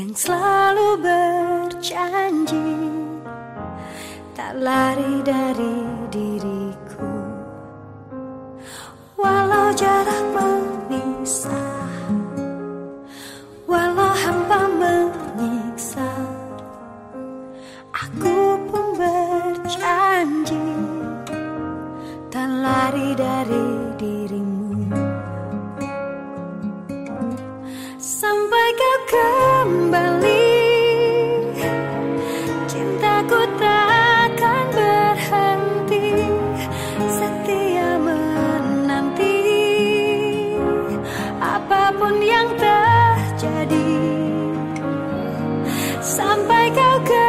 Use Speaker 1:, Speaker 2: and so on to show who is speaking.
Speaker 1: yang selalu berjanji tak lari dari diriku. Walau jarak memisah walau hampa menyiksa aku 高歌